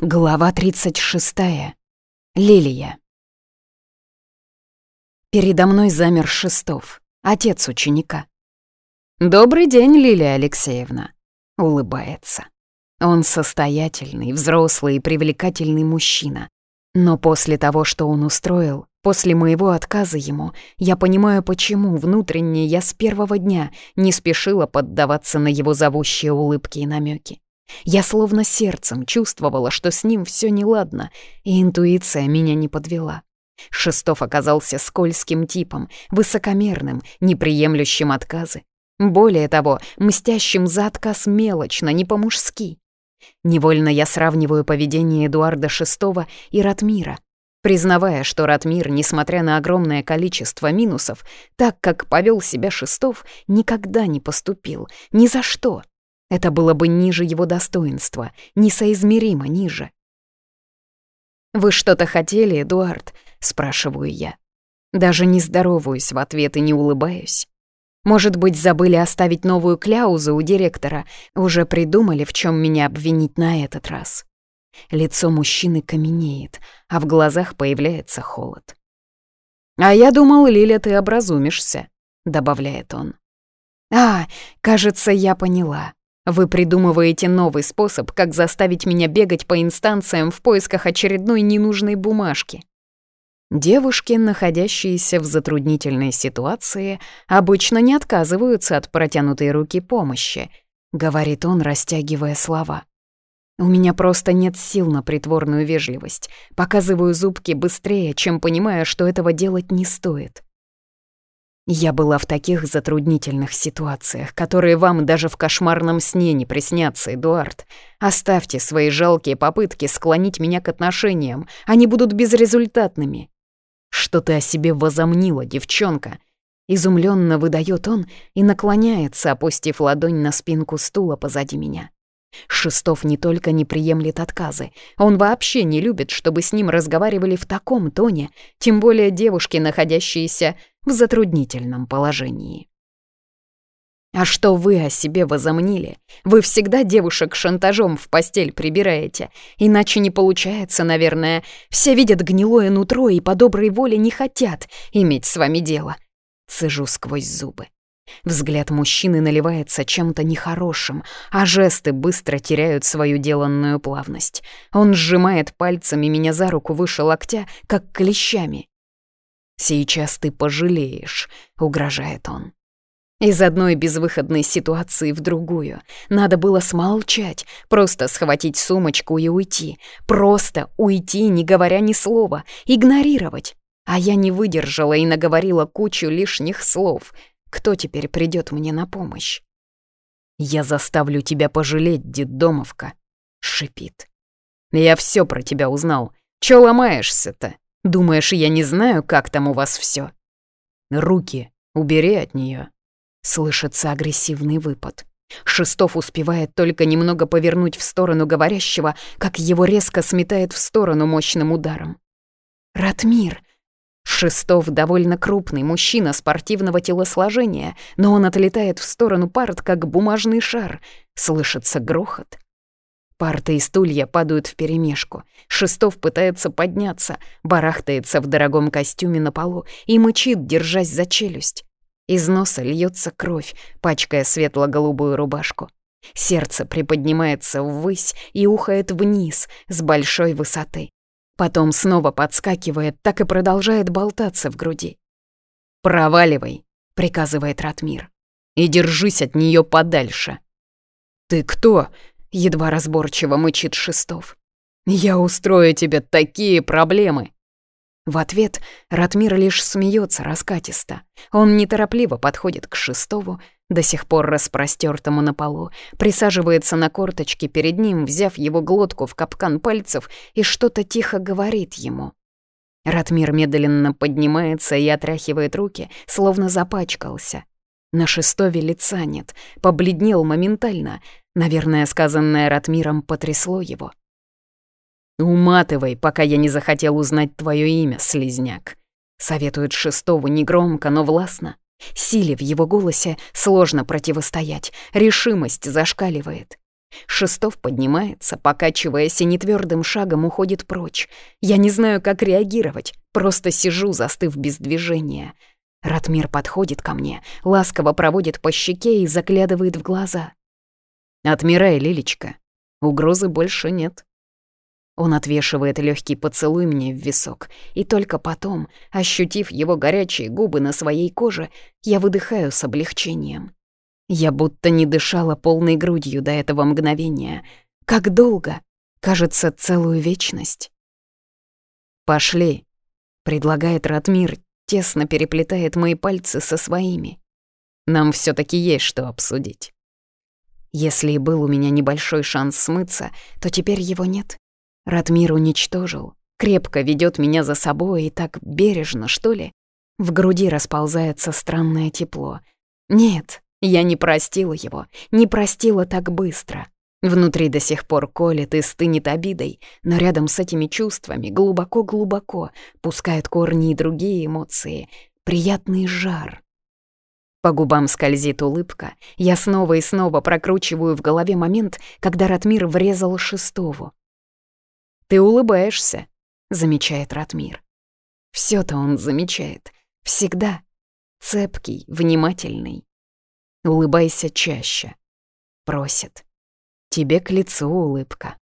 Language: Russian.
Глава 36. Лилия. Передо мной замер Шестов, отец ученика. «Добрый день, Лилия Алексеевна», — улыбается. Он состоятельный, взрослый и привлекательный мужчина. Но после того, что он устроил, после моего отказа ему, я понимаю, почему внутренне я с первого дня не спешила поддаваться на его зовущие улыбки и намеки. Я словно сердцем чувствовала, что с ним все неладно, и интуиция меня не подвела. Шестов оказался скользким типом, высокомерным, неприемлющим отказы. Более того, мстящим за отказ мелочно, не по-мужски. Невольно я сравниваю поведение Эдуарда VI и Ратмира, признавая, что Ратмир, несмотря на огромное количество минусов, так как повел себя Шестов, никогда не поступил, ни за что — это было бы ниже его достоинства, несоизмеримо ниже. «Вы что-то хотели, Эдуард?» — спрашиваю я. Даже не здороваюсь в ответ и не улыбаюсь. Может быть, забыли оставить новую кляузу у директора, уже придумали, в чем меня обвинить на этот раз. Лицо мужчины каменеет, а в глазах появляется холод. «А я думал, Лиля, ты образумишься», — добавляет он. «А, кажется, я поняла. Вы придумываете новый способ, как заставить меня бегать по инстанциям в поисках очередной ненужной бумажки. Девушки, находящиеся в затруднительной ситуации, обычно не отказываются от протянутой руки помощи, говорит он, растягивая слова. У меня просто нет сил на притворную вежливость. Показываю зубки быстрее, чем понимая, что этого делать не стоит. Я была в таких затруднительных ситуациях, которые вам даже в кошмарном сне не приснятся, Эдуард. Оставьте свои жалкие попытки склонить меня к отношениям, они будут безрезультатными. Что ты о себе возомнила, девчонка? Изумленно выдает он и наклоняется, опустив ладонь на спинку стула позади меня. Шестов не только не приемлет отказы, он вообще не любит, чтобы с ним разговаривали в таком тоне, тем более девушки, находящиеся в затруднительном положении. А что вы о себе возомнили? Вы всегда девушек шантажом в постель прибираете. Иначе не получается, наверное. Все видят гнилое нутро и по доброй воле не хотят иметь с вами дело. Цежу сквозь зубы. Взгляд мужчины наливается чем-то нехорошим, а жесты быстро теряют свою деланную плавность. Он сжимает пальцами меня за руку выше локтя, как клещами, «Сейчас ты пожалеешь», — угрожает он. Из одной безвыходной ситуации в другую. Надо было смолчать, просто схватить сумочку и уйти. Просто уйти, не говоря ни слова, игнорировать. А я не выдержала и наговорила кучу лишних слов. Кто теперь придет мне на помощь? «Я заставлю тебя пожалеть, детдомовка», — шипит. «Я все про тебя узнал. Че ломаешься-то?» Думаешь, я не знаю, как там у вас все? Руки, убери от нее. Слышится агрессивный выпад. Шестов успевает только немного повернуть в сторону говорящего, как его резко сметает в сторону мощным ударом. «Ратмир!» Шестов довольно крупный мужчина спортивного телосложения, но он отлетает в сторону парт, как бумажный шар. Слышится грохот. Парта и стулья падают вперемешку. Шестов пытается подняться, барахтается в дорогом костюме на полу и мычит, держась за челюсть. Из носа льется кровь, пачкая светло-голубую рубашку. Сердце приподнимается ввысь и ухает вниз с большой высоты. Потом снова подскакивает, так и продолжает болтаться в груди. «Проваливай», — приказывает Ратмир. «И держись от нее подальше». «Ты кто?» едва разборчиво мычит Шестов. «Я устрою тебе такие проблемы!» В ответ Ратмир лишь смеется раскатисто. Он неторопливо подходит к Шестову, до сих пор распростертому на полу, присаживается на корточки перед ним, взяв его глотку в капкан пальцев и что-то тихо говорит ему. Ратмир медленно поднимается и отряхивает руки, словно запачкался, на Шестове лица нет, побледнел моментально. Наверное, сказанное Ратмиром потрясло его. «Уматывай, пока я не захотел узнать твое имя, слизняк», — советует Шестову негромко, но властно. Силе в его голосе сложно противостоять, решимость зашкаливает. Шестов поднимается, покачиваясь и нетвердым шагом уходит прочь. Я не знаю, как реагировать, просто сижу, застыв без движения. Ратмир подходит ко мне, ласково проводит по щеке и заглядывает в глаза. «Отмирай, Лилечка. Угрозы больше нет». Он отвешивает легкий поцелуй мне в висок, и только потом, ощутив его горячие губы на своей коже, я выдыхаю с облегчением. Я будто не дышала полной грудью до этого мгновения. Как долго? Кажется, целую вечность. «Пошли», — предлагает Ратмир, тесно переплетает мои пальцы со своими. Нам все таки есть что обсудить. Если и был у меня небольшой шанс смыться, то теперь его нет. Ратмир уничтожил, крепко ведет меня за собой и так бережно, что ли. В груди расползается странное тепло. Нет, я не простила его, не простила так быстро. Внутри до сих пор колет и стынет обидой, но рядом с этими чувствами глубоко-глубоко пускают корни и другие эмоции, приятный жар. По губам скользит улыбка, я снова и снова прокручиваю в голове момент, когда Ратмир врезал шестову. «Ты улыбаешься», — замечает Ратмир. все то он замечает, всегда. Цепкий, внимательный. «Улыбайся чаще», — просит. Тебе к лицу улыбка.